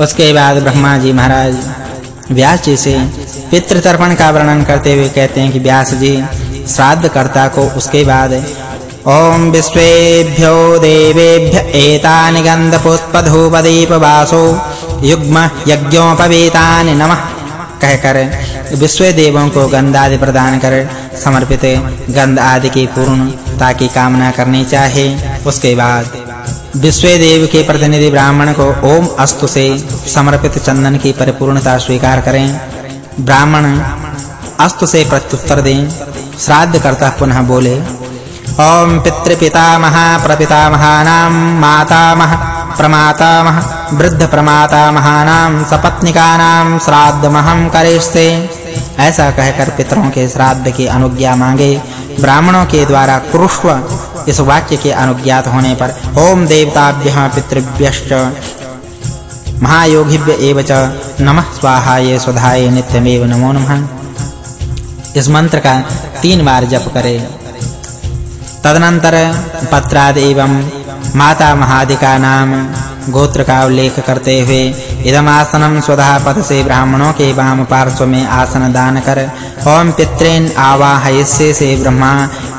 उसके बाद ब्रह्मा जी महाराज व्यास जी से पितृ तर्पण का वर्णन करते हुए कहते हैं कि व्यास जी श्राद्ध कर्ता को उसके बाद ओम विश्वेभ्यो देवेभ्य एतानि गन्धपुष्पधूपदीपवासो युग्म यज्ञोपवीतानि नमः कहकर विश्व देवों को गंध आदि प्रदान कर समर्पित गंध आदि की पूर्णता की कामना करनी चाहिए उसके बाद विश्व देव के प्रतिनिधि ब्राह्मण को ओम अस्तु से समर्पित चंदन की परिपूर्णता स्वीकार करें। ब्राह्मण, अस्तु से प्रत्युत्तर दें। श्राद्ध करता पुनः बोले, ओम पितृपितामह, प्रपितामहानां, मातामह, प्रमातामह, वृद्ध प्रमाता महानाम प्रमातामहानां, सपत्निकानां श्राद्धमहं करिष्ये ऐसा कहकर पितरों के श्राद्ध की अनुज्ञा मांगे। ब्राह्मणों के द्वारा कुरुष्व इस वाक्य के अनुज्ञात होने पर ओम देवताभ्यः पितृभ्यश्च। महायोगिभ्य एव च नमः स्वाहा ये सुधाये नित्यमेव नमो नमः। इस मंत्र का तीन बार जप करें। तदनंतर पत्राद एवं माता महादिका नाम गोत्र का उल्लेख करते हुए इदमासनम स्वधा पद से ब्राह्मणों के वाम पार्श्व में आसन दान कर ओम पितृन आवाहयस्य से ब्रह्मा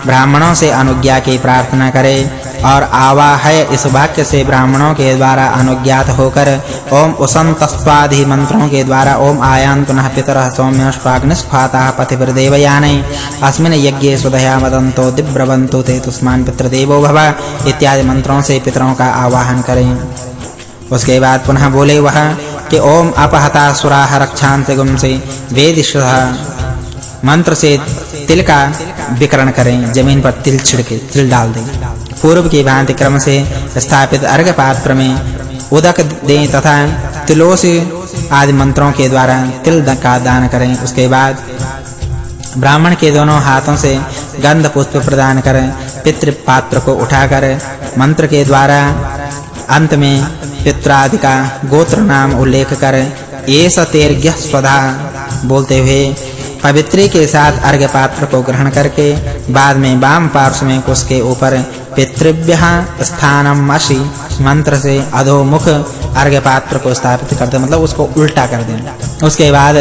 ब्राह्मणों से अनुज्ञा की प्रार्थना करे और आवाहय इस वाक्य से ब्राह्मणों के द्वारा अनुज्ञात होकर ओम उसंतस्वादि मंत्रों के द्वारा ओम आयान्तुनः पितरः सौम्यश्वाग्निस्फाताः पथिभिर्देवयाने अस्मिन् यज्ञे सुधया मदन्तो दिब्रवन्तु ते तुस्मान् पितृदेवो भव इत्यादि मंत्रों से पितरों का आवाहन करें। उसके बाद पुनः बोले वह कि ओम अपहता सुराह रक्षांत गुमसे वेदिशः मंत्र से तिल का विकरण करें, ज़मीन पर तिल छिड़के, तिल डाल दें। पूर्व की भांति क्रम से स्थापित अर्घ पात्र में उदक दें तथा तिलोसी आदि मंत्रों के द्वारा तिल का दान करें। उसके बाद ब्राह्मण के दोनों हाथों से गंध पुष्प प्रदान करें। पितृ पात्र को उठाकर मंत्र के द्वारा अंत में पित्रादि का गोत्र नाम उल्लेख कर। एस तेर्ग्य स्वधा बोलते हुए पवित्री के साथ अर्घ्य पात्र को ग्रहण करके बाद में वाम पार्श्व में उसके ऊपर पितृभ्यः स्थानम अशि मंत्र से अधोमुख अर्घ्य पात्र को स्थापित कर दे। मतलब उसको उल्टा कर दें। उसके बाद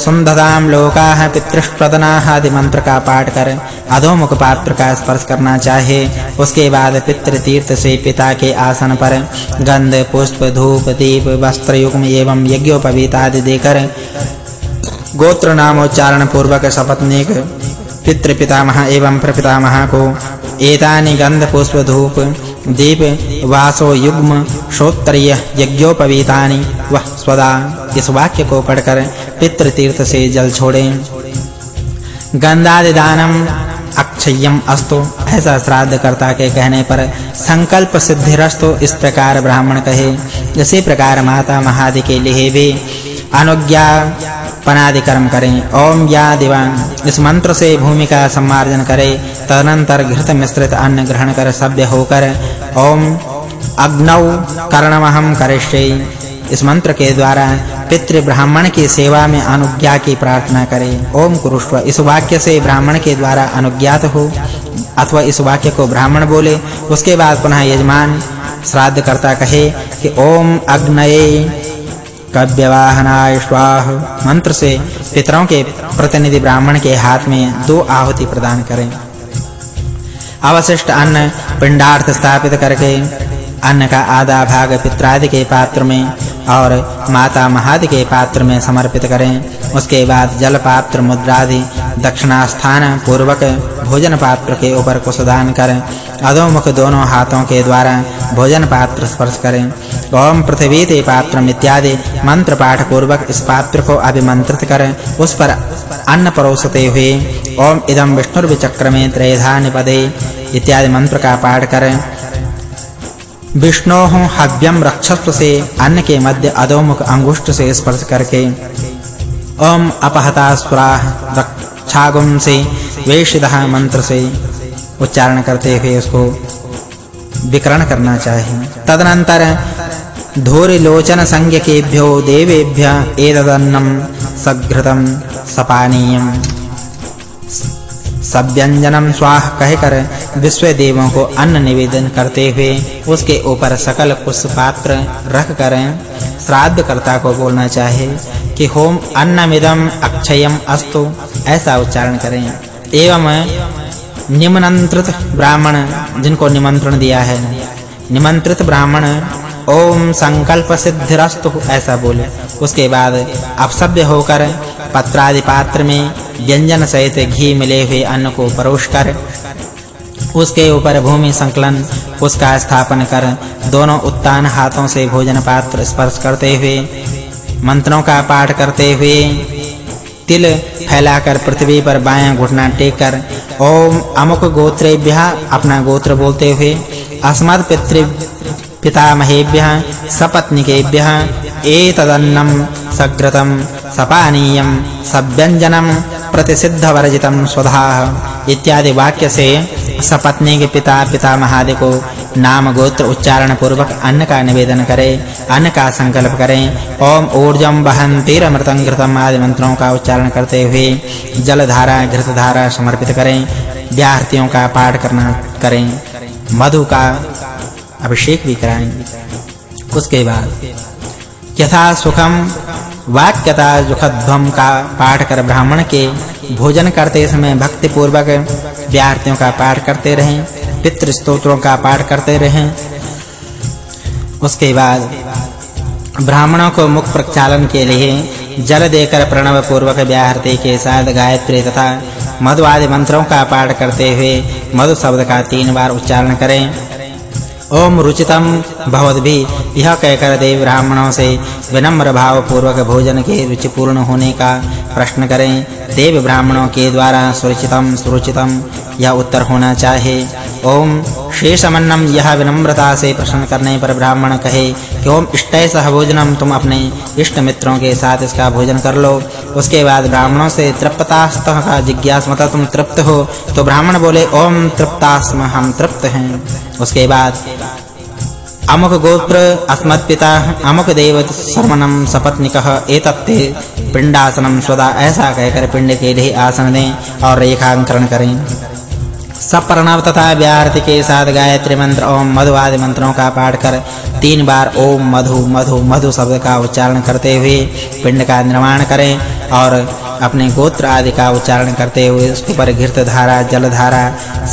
सुंदधाम लोकाः पितृष्प्रदनाः आदि मंत्र का पाठ कर अधोमुख पात्र का स्पर्श करना चाहिए उसके बाद पितृ तीर्थ से पिता के आसन पर गंध, पुष्प, धूप, दीप वस्त्र युग्म एवं यज्ञोपवीत आदि देकर गोत्र नाम उच्चारण पूर्वक सपत्नीक पितृ पितामह एवं प्रपितामह को एतानि गंध पुष्प धूप दीप, वासो, युग्म, श्रोत्तरीय, यज्ञोपवीतानि। वह स्वदा इस वाक्य को पढ़कर पितृ तीर्थ से जल छोड़ें। गंधादि दानम अक्षयम अस्तु, ऐसा श्राद्ध कर्ता के कहने पर संकल्प सिद्धिरस्तु इस प्रकार ब्राह्मण कहे। इसी प्रकार माता महादि के लिए भी अनुज्ञा पनादि कर्म करें। ओम या दिवा। इस मंत्र से भूमि का सम्मार्जन करें। तदनंतर घृत मिश्रित अन्न ग्रहण कर सभ्य होकर ओम अग्नौ कर्णमहम करिष्ये। इस मंत्र के द्वारा पितृ ब्राह्मण की सेवा में अनुज्ञा की प्रार्थना करें। ओम कुरुष्व। इस वाक्य से ब्राह्मण के द्वारा अनुज्ञात हो अथवा इस वाक्य को ब्राह्मण बोले, उसके बाद पुनः यजमान श्राद्ध करता कहे कि ओम अग्नये। कव्यवाहनाय स्वाह। मंत्र से पितरों के प्रतिनिधि ब्राह्मण के हाथ में दो आहुति प्रदान करें। अवशिष्ट अन्न पिंडार्थ स्थापित करके, अन्न का आधा भाग पित्रादि के पात्र में और माता महादि के पात्र में समर्पित करें। उसके बाद जल पात्र मुद्रादि दक्षिणा स्थान पूर्वक भोजन पात्र के ऊपर कुशदान करें। अधोमुख दोनों हाथों के द्वारा भोजन पात्र स्पर्श करें। ओम पृथ्वी ते पात्रम इत्यादि मंत्र पाठ पूर्वक इस पात्र को अभिमंत्रित करें। उस पर अन्न परोसते हुए ओम इदं विष्णुर्विचक्रमे त्रयधानि पदे इत्यादि मंत्र का पाठ करें। विष्णो हव्यम रक्षस्व से अन्न के मध्य अधोमुख अंगुष्ठ से स्पर्श करके ओम अपहता सुराह रक्षागुम से वेशिदः मंत्र से उच्चारण करते हुए उसको विकरण करना चाहिए। तदनंतर धूरि लोचन संज्ञकेभ्यो देवेभ्य एतदन्नम सघृतम सपानीयम। सब व्यंजनम स्वाह कहकर विश्व देवों को अन्न निवेदन करते हुए उसके ऊपर सकल पुष्प पात्र रख कर श्राद्ध श्राद्धकर्ता को बोलना चाहिए कि होम अन्नमिदम अक्षयम अस्तु, ऐसा उच्चारण करें। एवं निमंत्रित ब्राह्मण जिनको निमंत्रण दिया है, निमंत्रित ब्राह्मण ओम संकल्प सिद्धिरस्तु ऐसा बोले। उसके बाद अपसभ्य होकर पत्रादि पात्र में व्यंजन सहित घी मिले हुए अन्न को परोस कर, उसके ऊपर भूमि संकलन, उसका स्थापन कर, दोनों उत्तान हाथों से भोजन पात्र स्पर्श करते हुए, मंत्रों का पाठ करते हुए, तिल फैलाकर पृथ्वी पर बायां घुटना टेक कर ओम अमुक गोत्रेभ्यः अपना गोत्र बोलते हुए अस्मत् पितृ पितामहेभ्यः, सपत्निकेभ्यः, एतदन्नं सग्रतं सपानीयं सव्यञ्जनं प्रतिसिद्धवर्जितं स्वधाः। इत्यादि वाक्य से सपत्नी के पिता पितामह आदि को नाम गोत्र उच्चारण पूर्वक अन्न का निवेदन करें अन्न का संकल्प करें। ओम ऊर्जम वहंतीर अमृतं घृतम आदि मंत्रों का उच्चारण करते हुए जल धारा घृत धारा समर्पित करें, व्याहृतियों का पाठ करना करें। मधु का अभिषेक भी कराएँ। उसके बाद, यथा सुखम वाक्यता जुखध्वम का पाठ कर ब्राह्मण के भोजन करते समय भक्ति पूर्वक व्याहृतियों का पाठ करते रहें पितृ स्तोत्रों का पाठ करते रहें। उसके बाद, ब्राह्मणों को मुख प्रक्षालन के लिए जल देकर प्रणव पूर्वक व्याहृति के साथ गायत्री तथा मधु आदि मंत्रों का पाठ करते हुए मधु शब्द का तीन बार उच्चारण करें। ओम रुचितम। भवद्भि यह कहकर देव ब्राह्मणों से विनम्र भाव पूर्वक भोजन के रुचि पूर्ण होने का प्रश्न करें। देव ब्राह्मणों के द्वारा सुरुचितम सुरुचितम। यह उत्तर होना चाहिए ओम शेषमन्नम यह विनम्रता से प्रश्न करने पर ब्राह्मण कहे कि ओम इष्टय सह भोजनम तुम अपने इष्ट मित्रों के साथ इसका भोजन कर लो? उसके बाद ब्राह्मणों से तृप्तास्तः का जिज्ञास मत तुम तृप्त हो। तो ब्राह्मण बोले, ओम तृप्तास्म, हम तृप्त हैं। उसके बाद, अमुक गोत्र अस्मत् पिता अमुक देवत शर्मणम सपत्निकः, एतत्ते पिंडासनम स्वदा ऐसा कहकर पिंड के लिए आसन दें और रेखांकरण करें। सब प्रणव तथा व्याहृति के साथ गायत्री मंत्र ओम मधु आदि मंत्रों का पाठ कर तीन बार ओम मधु मधु मधु शब्द का उच्चारण करते हुए पिंड का निर्माण करें और अपने गोत्र आदि का उच्चारण करते हुए उसके ऊपर घृत धारा, जल धारा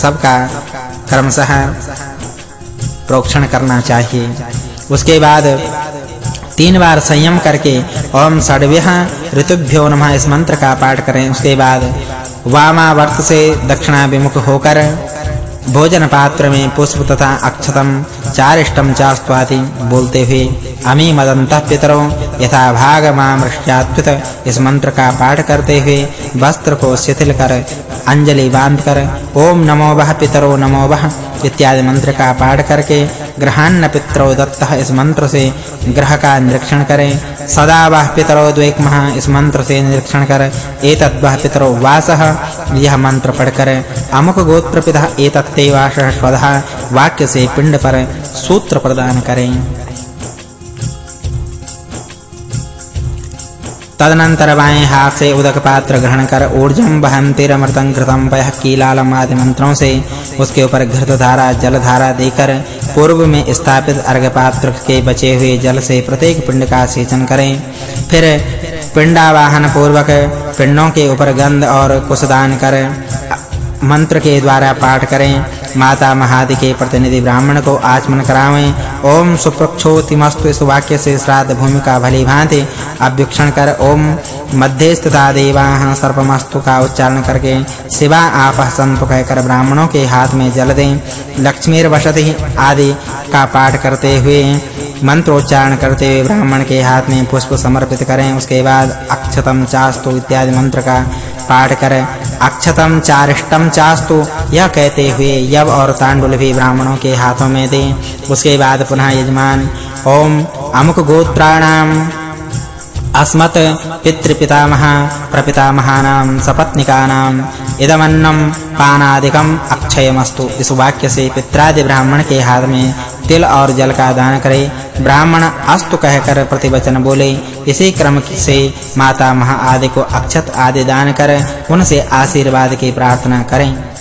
सबका क्रमशः प्रोक्षण करना चाहिए। उसके बाद तीन बार संयम करके ओम षड्भ्यः ऋतुभ्यो नमः इस मंत्र का पाठ करें। उसके बाद वामावर्त से दक्षिणाभिमुख होकर भोजन पात्र में पुष्प तथा अक्षतम चारिष्टम चास्त्वाति बोलते हुए, अमी मदंत पितरो यथा भाग मामृष्यात्वित इस मंत्र का पाठ करते हुए वस्त्र को शिथिल कर, अंजलि बांधकर ओम नमो वह पितरो नमो वह इत्यादि मंत्र का पाठ करके ग्रहान्न पितरो दत्तः इस मंत्र से ग्रह का निरीक्षण करें। सदा वह पितरो द्वैकमः इस मंत्र से निरीक्षण कर। एतद् वह पितरो वासः, यह मंत्र पढ़कर। अमुक गोत्र पिता एतत्ते वासः स्वधा वाक्य से पिंड पर सूत्र प्रदान करें। तदनंतर बाएँ हाथ से उदक पात्र ग्रहण कर ऊर्जम वहंतिरमृतं घृतं पयः कीलालम आदि मंत्रों से उसके ऊपर घृत धारा जल धारा देकर पूर्व में स्थापित अर्घ पात्र के बचे हुए जल से प्रत्येक पिंड का सेचन करें। फिर पिंडावाहन पूर्वक पिंडों के ऊपर गंध और कुशदान कर मंत्र के द्वारा पाठ करें। माता महादि के प्रतिनिधि ब्राह्मण को आचमन करावें। ओम सुप्रक्षोतिमस्तु इस वाक्य से श्राद्ध भूमि का भली भांति। अभ्युक्षण कर ओम मध्यस्थता देवाः सर्पमस्तु का उच्चारण करके शिवा आपः संतु कहकर ब्राह्मणों के हाथ में जल दें। लक्ष्मीर वसति आदि का पाठ करते हुए मंत्रोच्चारण करते हुए ब्राह्मण के हाथ में पुष्प समर्पित करें। उसके बाद अक्षतम चास्तु इत्यादि मंत्र का पाठ कर। अक्षतम चारिष्टम चास्तु। यह कहते हुए यव और तांडुल भी ब्राह्मणों के हाथों में दें उसके बाद पुनः यजमान, ओम अमुक गोत्राणाम अस्मत् पितृपितामह, प्रपितामहानां, सपत्निकानां। इदमन्नं पानादिकम् अक्षयमस्तु। इस वाक्य से पित्रादि ब्राह्मण के हाथ में तिल और जल का दान करे। ब्राह्मण अस्तु कहकर प्रतिवचन बोले। इसी क्रम से माता महा आदि को अक्षत आदि दान कर, उनसे आशीर्वाद की प्रार्थना करें।